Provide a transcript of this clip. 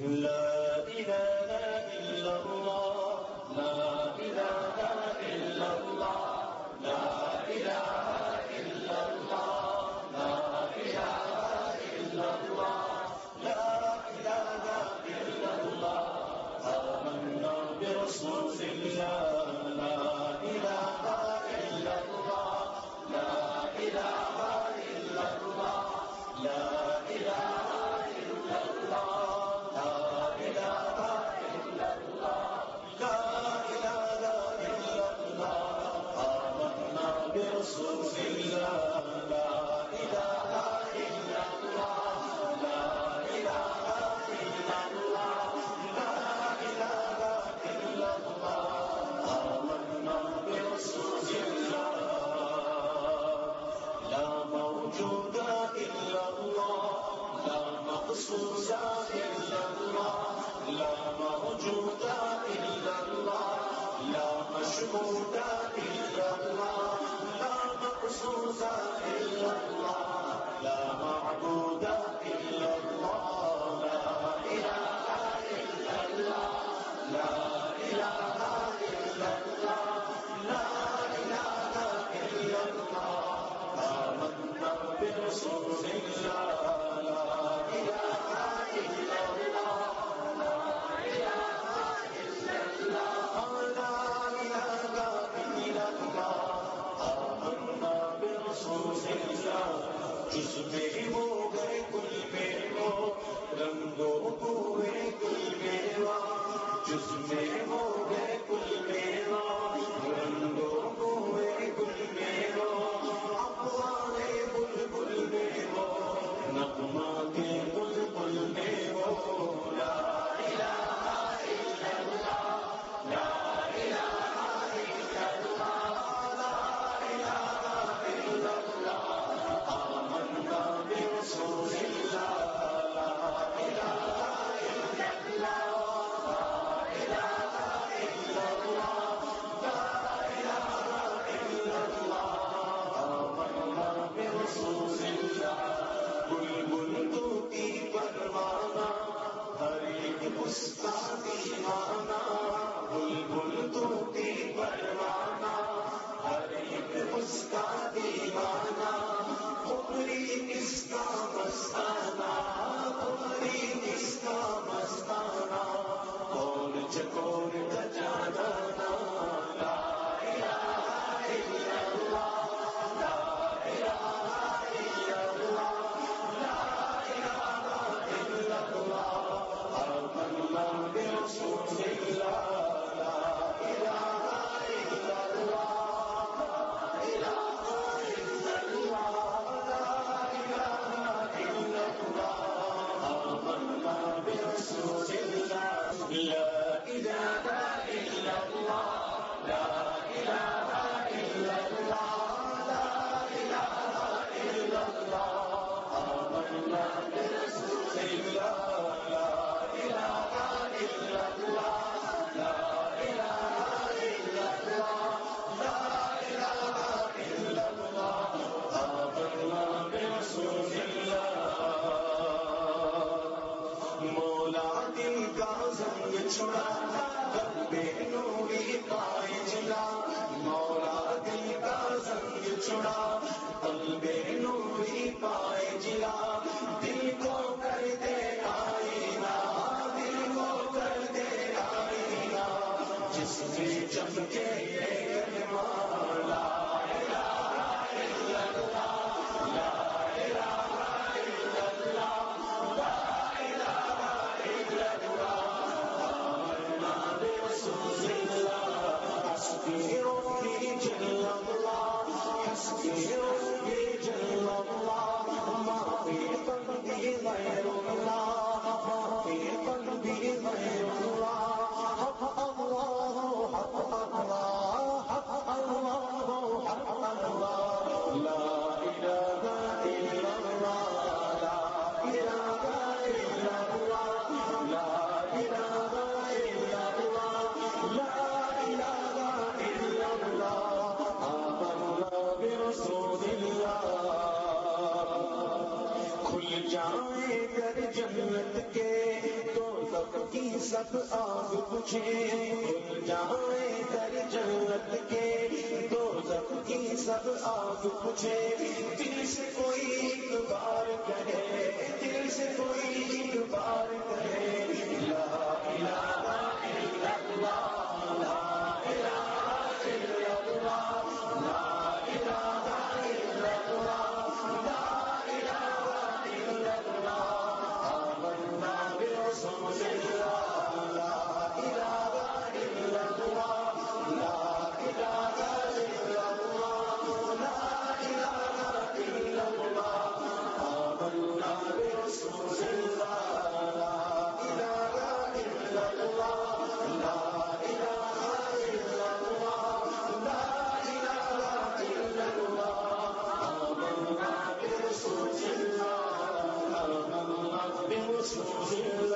لا إله مشهود جس میں سب آگ پوچھے جائیں در جنت کے۔ دو کی سب آگ پوچھے دل سے کوئی ایک سبحان اللہ